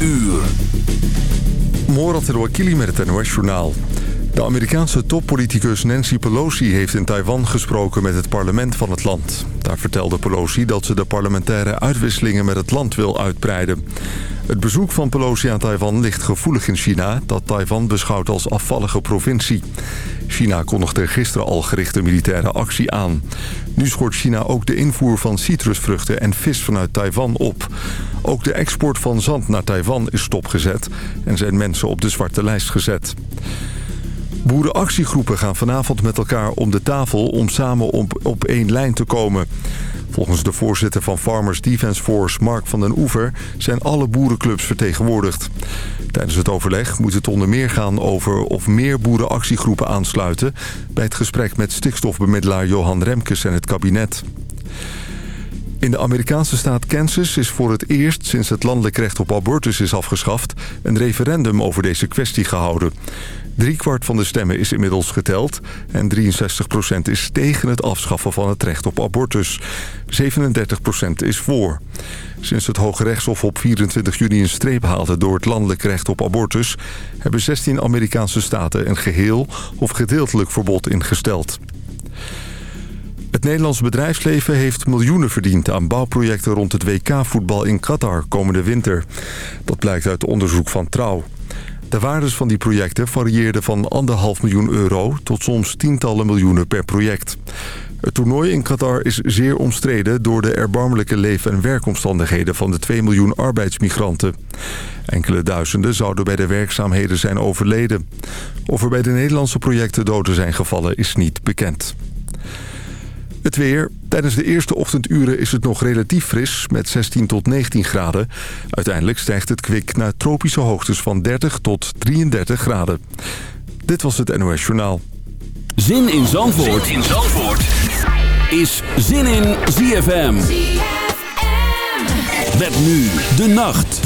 uur. Morat El-Wakili met het NOS Journaal. De Amerikaanse toppoliticus Nancy Pelosi heeft in Taiwan gesproken met het parlement van het land. Daar vertelde Pelosi dat ze de parlementaire uitwisselingen met het land wil uitbreiden. Het bezoek van Pelosi aan Taiwan ligt gevoelig in China... dat Taiwan beschouwt als afvallige provincie. China kondigde gisteren al gerichte militaire actie aan. Nu schort China ook de invoer van citrusvruchten en vis vanuit Taiwan op. Ook de export van zand naar Taiwan is stopgezet... en zijn mensen op de zwarte lijst gezet. Boerenactiegroepen gaan vanavond met elkaar om de tafel om samen op, op één lijn te komen. Volgens de voorzitter van Farmers Defence Force, Mark van den Oever, zijn alle boerenclubs vertegenwoordigd. Tijdens het overleg moet het onder meer gaan over of meer boerenactiegroepen aansluiten... bij het gesprek met stikstofbemiddelaar Johan Remkes en het kabinet. In de Amerikaanse staat Kansas is voor het eerst sinds het landelijk recht op abortus is afgeschaft... een referendum over deze kwestie gehouden. Driekwart van de stemmen is inmiddels geteld en 63% is tegen het afschaffen van het recht op abortus. 37% is voor. Sinds het Hoge Rechtshof op 24 juni een streep haalde door het landelijk recht op abortus... hebben 16 Amerikaanse staten een geheel of gedeeltelijk verbod ingesteld. Het Nederlands bedrijfsleven heeft miljoenen verdiend aan bouwprojecten rond het WK-voetbal in Qatar komende winter. Dat blijkt uit onderzoek van Trouw. De waardes van die projecten varieerden van anderhalf miljoen euro tot soms tientallen miljoenen per project. Het toernooi in Qatar is zeer omstreden door de erbarmelijke leven- en werkomstandigheden van de 2 miljoen arbeidsmigranten. Enkele duizenden zouden bij de werkzaamheden zijn overleden. Of er bij de Nederlandse projecten doden zijn gevallen is niet bekend. Het weer. Tijdens de eerste ochtenduren is het nog relatief fris met 16 tot 19 graden. Uiteindelijk stijgt het kwik naar tropische hoogtes van 30 tot 33 graden. Dit was het NOS Journaal. Zin in Zandvoort, zin in Zandvoort. is Zin in ZFM. ZFM. Met nu de nacht.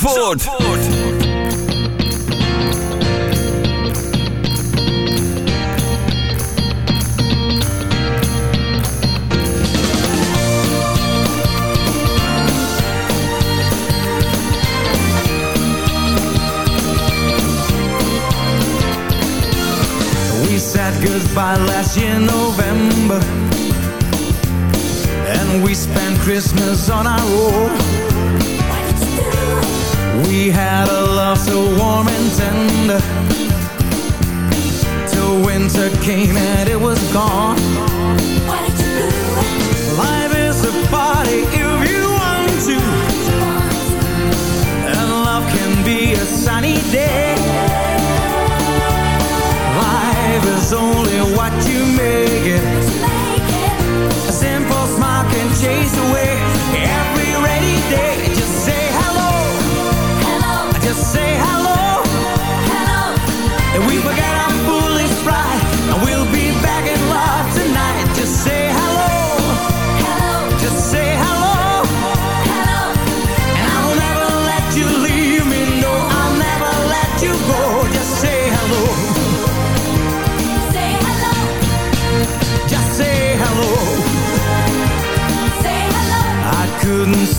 Zandvoort. Zandvoort. goodbye last year November And we spent Christmas on our own we had a love so warm and tender. Till winter came and it was gone. What did you do? Life is a party if you want to. And love can be a sunny day. Life is only what you make it.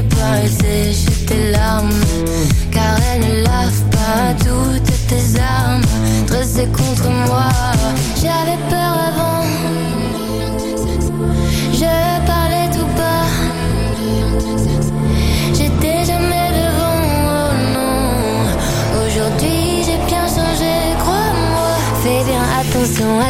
les prices et j'ai tes larmes Car elle ne lave pas toutes tes armes. Dressées contre moi J'avais peur avant. Je parlais tout bas. J'étais jamais devant, oh non. Aujourd'hui j'ai bien changé, crois-moi. Fais bien attention à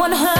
one hurt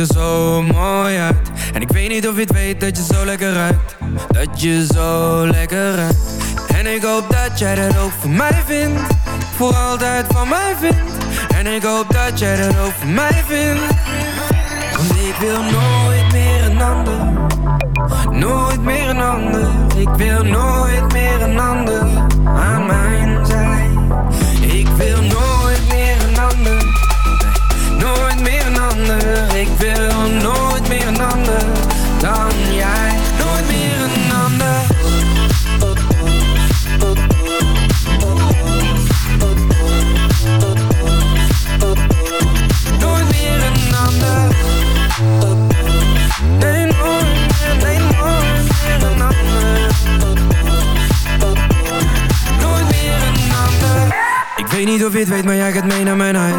er zo mooi uit. En ik weet niet of je het weet dat je zo lekker ruikt. Dat je zo lekker ruikt. En ik hoop dat jij dat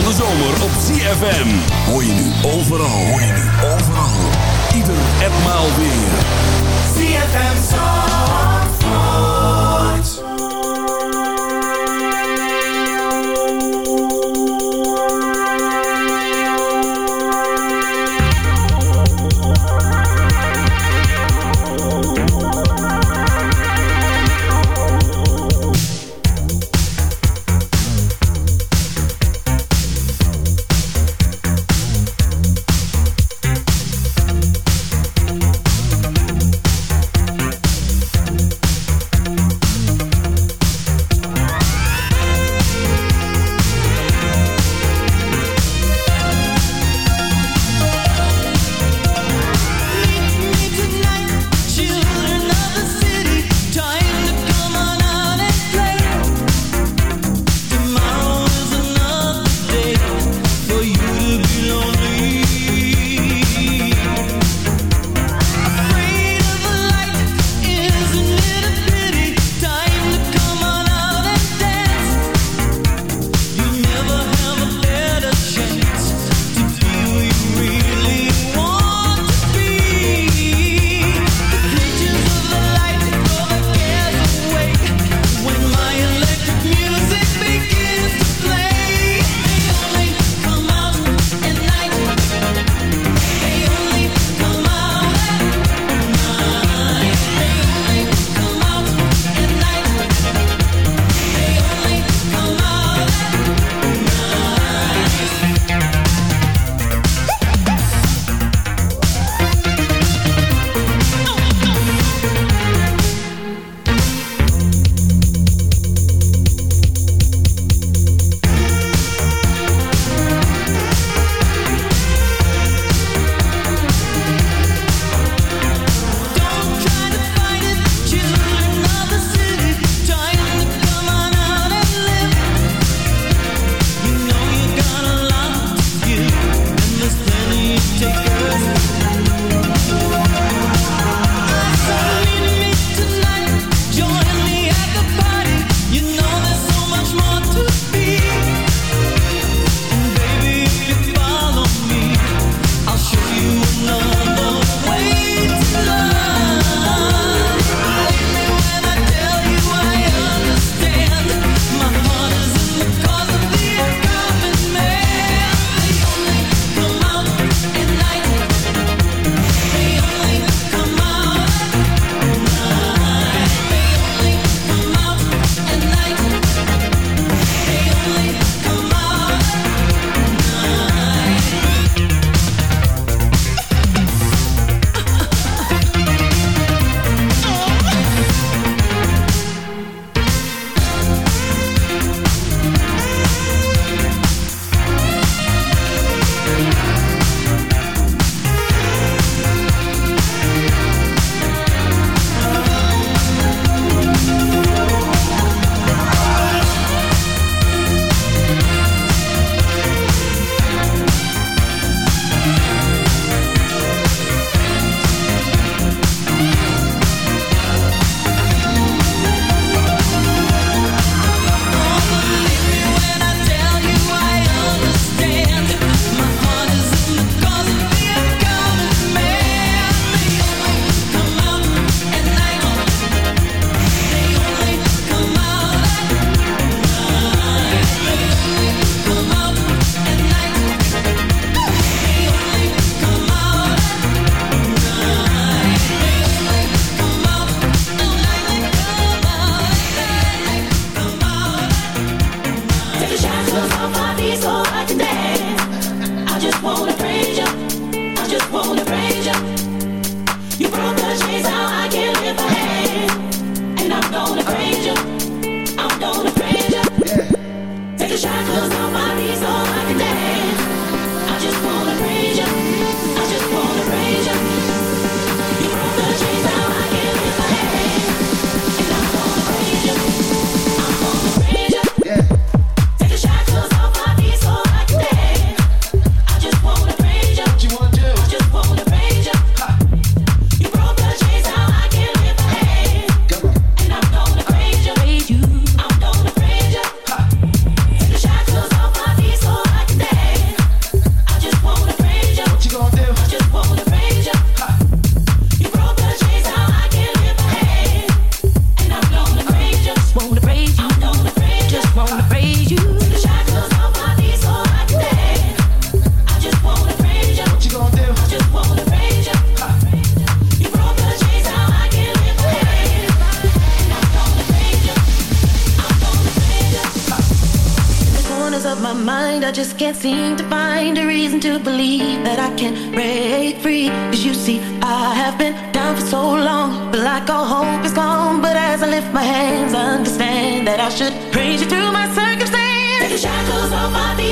van de zomer op ZFM. Hoor je nu overal. Hoor je nu overal. Ieder en weer. ZFM Zandvoort.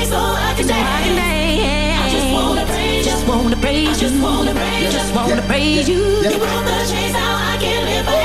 I can dance. I just wanna praise, just wanna praise, just wanna praise, just wanna praise you. You're the chains, now I can live.